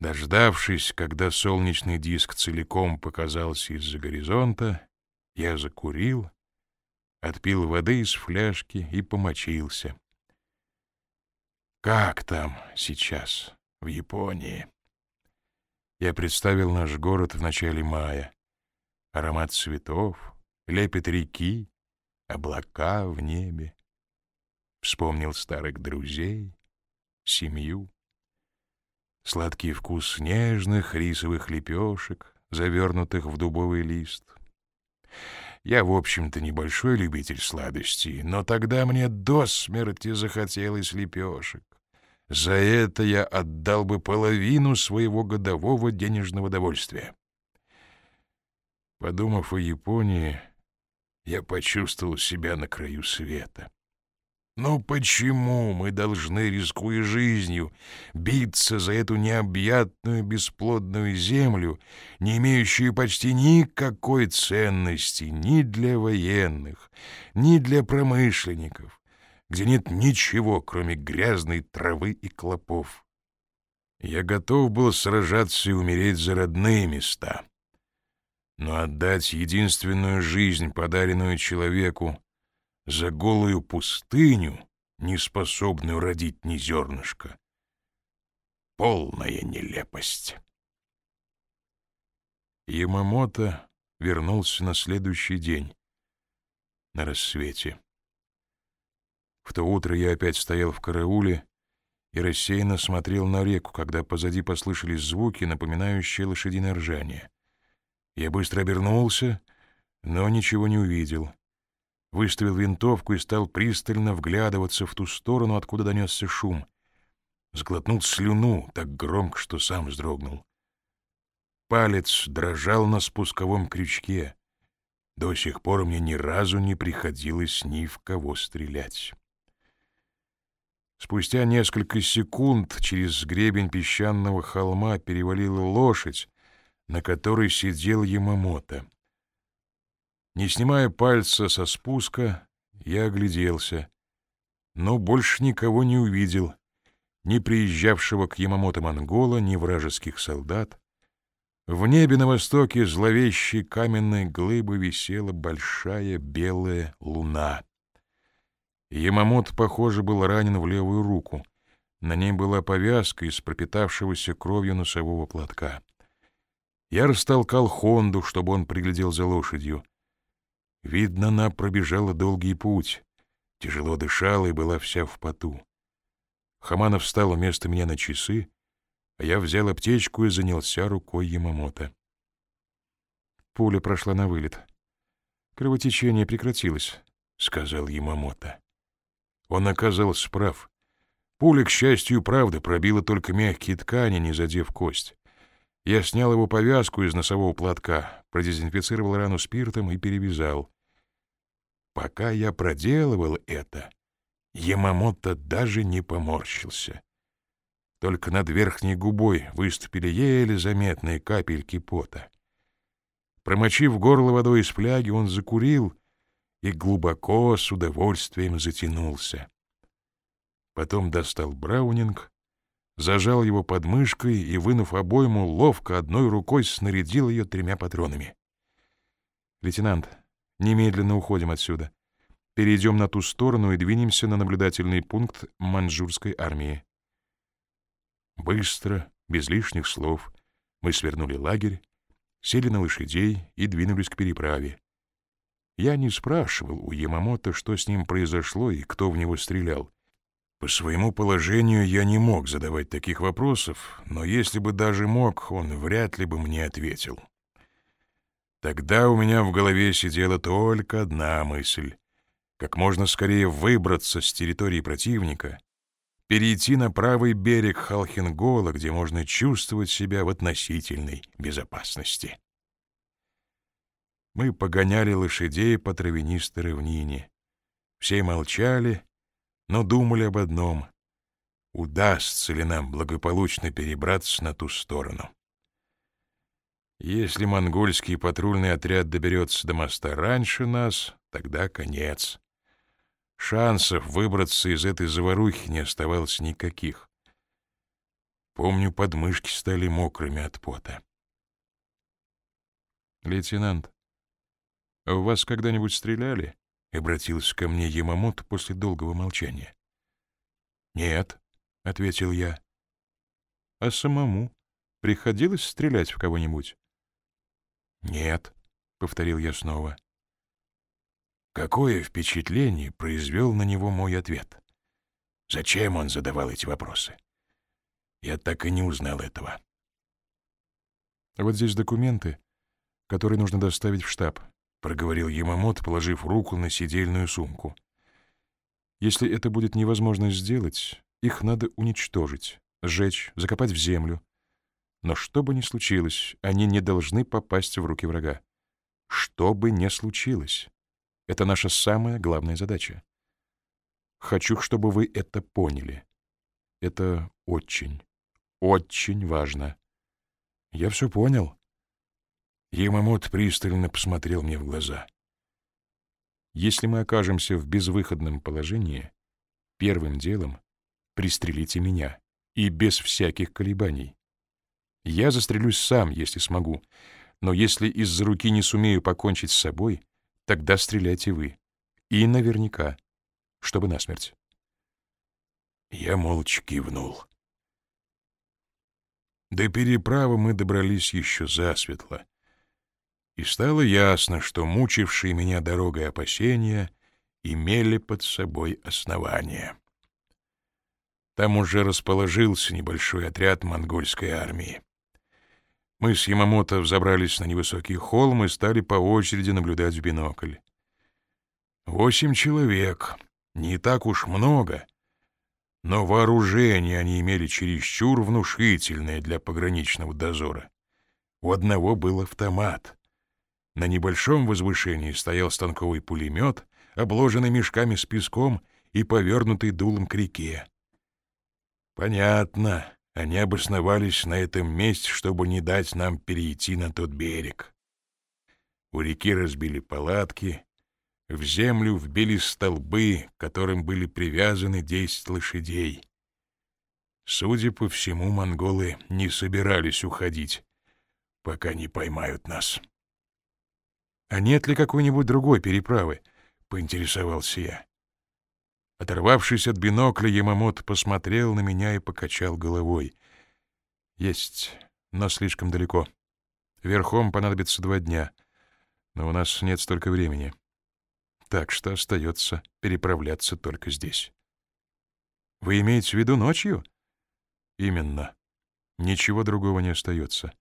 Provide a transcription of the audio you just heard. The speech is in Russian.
Дождавшись, когда солнечный диск целиком показался из-за горизонта, я закурил, отпил воды из фляжки и помочился. Как там сейчас, в Японии? Я представил наш город в начале мая. Аромат цветов, лепет реки, облака в небе. Вспомнил старых друзей, семью. Сладкий вкус нежных рисовых лепешек, завернутых в дубовый лист. Я, в общем-то, небольшой любитель сладостей, но тогда мне до смерти захотелось лепешек. За это я отдал бы половину своего годового денежного довольствия. Подумав о Японии, я почувствовал себя на краю света. Но почему мы должны, рискуя жизнью, биться за эту необъятную бесплодную землю, не имеющую почти никакой ценности ни для военных, ни для промышленников, где нет ничего, кроме грязной травы и клопов? Я готов был сражаться и умереть за родные места. Но отдать единственную жизнь, подаренную человеку, за голую пустыню, не способную родить ни зернышка. Полная нелепость. Ямамото вернулся на следующий день, на рассвете. В то утро я опять стоял в карауле и рассеянно смотрел на реку, когда позади послышались звуки, напоминающие лошадиное ржание. Я быстро обернулся, но ничего не увидел выставил винтовку и стал пристально вглядываться в ту сторону, откуда донесся шум. Сглотнул слюну так громко, что сам вздрогнул. Палец дрожал на спусковом крючке. До сих пор мне ни разу не приходилось ни в кого стрелять. Спустя несколько секунд через гребень песчаного холма перевалила лошадь, на которой сидел Ямамото. Не снимая пальца со спуска, я огляделся, но больше никого не увидел, ни приезжавшего к Ямамото монгола, ни вражеских солдат. В небе на востоке зловещей каменной глыбы висела большая белая луна. Ямамото, похоже, был ранен в левую руку. На ней была повязка из пропитавшегося кровью носового платка. Я растолкал Хонду, чтобы он приглядел за лошадью. Видно, она пробежала долгий путь, тяжело дышала и была вся в поту. Хаманов встал вместо меня на часы, а я взял аптечку и занялся рукой Ямамото. Пуля прошла на вылет. Кровотечение прекратилось, — сказал Ямамото. Он оказался прав. Пуля, к счастью, правда, пробила только мягкие ткани, не задев кость. Я снял его повязку из носового платка, продезинфицировал рану спиртом и перевязал. Пока я проделывал это, Ямамото даже не поморщился. Только над верхней губой выступили еле заметные капельки пота. Промочив горло водой из фляги, он закурил и глубоко с удовольствием затянулся. Потом достал браунинг, зажал его под мышкой и, вынув обойму, ловко одной рукой снарядил ее тремя патронами. «Лейтенант, немедленно уходим отсюда. Перейдем на ту сторону и двинемся на наблюдательный пункт маньчжурской армии». Быстро, без лишних слов, мы свернули лагерь, сели на лошадей и двинулись к переправе. Я не спрашивал у Ямамото, что с ним произошло и кто в него стрелял. По своему положению я не мог задавать таких вопросов, но если бы даже мог, он вряд ли бы мне ответил. Тогда у меня в голове сидела только одна мысль — как можно скорее выбраться с территории противника, перейти на правый берег Халхингола, где можно чувствовать себя в относительной безопасности. Мы погоняли лошадей по травянистой равнине. Все молчали — но думали об одном — удастся ли нам благополучно перебраться на ту сторону. Если монгольский патрульный отряд доберется до моста раньше нас, тогда конец. Шансов выбраться из этой заварухи не оставалось никаких. Помню, подмышки стали мокрыми от пота. «Лейтенант, а у вас когда-нибудь стреляли?» — обратился ко мне Ямамото после долгого молчания. «Нет», — ответил я. «А самому приходилось стрелять в кого-нибудь?» «Нет», — повторил я снова. Какое впечатление произвел на него мой ответ? Зачем он задавал эти вопросы? Я так и не узнал этого. «Вот здесь документы, которые нужно доставить в штаб», — проговорил Ямамот, положив руку на сидельную сумку. «Если это будет невозможно сделать, их надо уничтожить, сжечь, закопать в землю. Но что бы ни случилось, они не должны попасть в руки врага. Что бы ни случилось. Это наша самая главная задача. Хочу, чтобы вы это поняли. Это очень, очень важно. Я все понял. Ямамот пристально посмотрел мне в глаза. Если мы окажемся в безвыходном положении, первым делом пристрелите меня, и без всяких колебаний. Я застрелюсь сам, если смогу, но если из-за руки не сумею покончить с собой, тогда стреляйте вы. И наверняка, чтобы насмерть. Я молча кивнул. До переправы мы добрались еще засветло, и стало ясно, что мучившие меня дорогой опасения имели под собой основания. Там уже расположился небольшой отряд монгольской армии. Мы с Ямамото взобрались на невысокий холм и стали по очереди наблюдать в бинокль. Восемь человек, не так уж много, но вооружение они имели чересчур внушительное для пограничного дозора. У одного был автомат. На небольшом возвышении стоял станковый пулемет, обложенный мешками с песком и повернутый дулом к реке. Понятно, они обосновались на этом месте, чтобы не дать нам перейти на тот берег. У реки разбили палатки, в землю вбили столбы, к которым были привязаны десять лошадей. Судя по всему, монголы не собирались уходить, пока не поймают нас. — А нет ли какой-нибудь другой переправы? — поинтересовался я. Оторвавшись от бинокля, Ямамото посмотрел на меня и покачал головой. — Есть, но слишком далеко. Верхом понадобится два дня, но у нас нет столько времени. — так что остается переправляться только здесь. Вы имеете в виду ночью? Именно. Ничего другого не остается.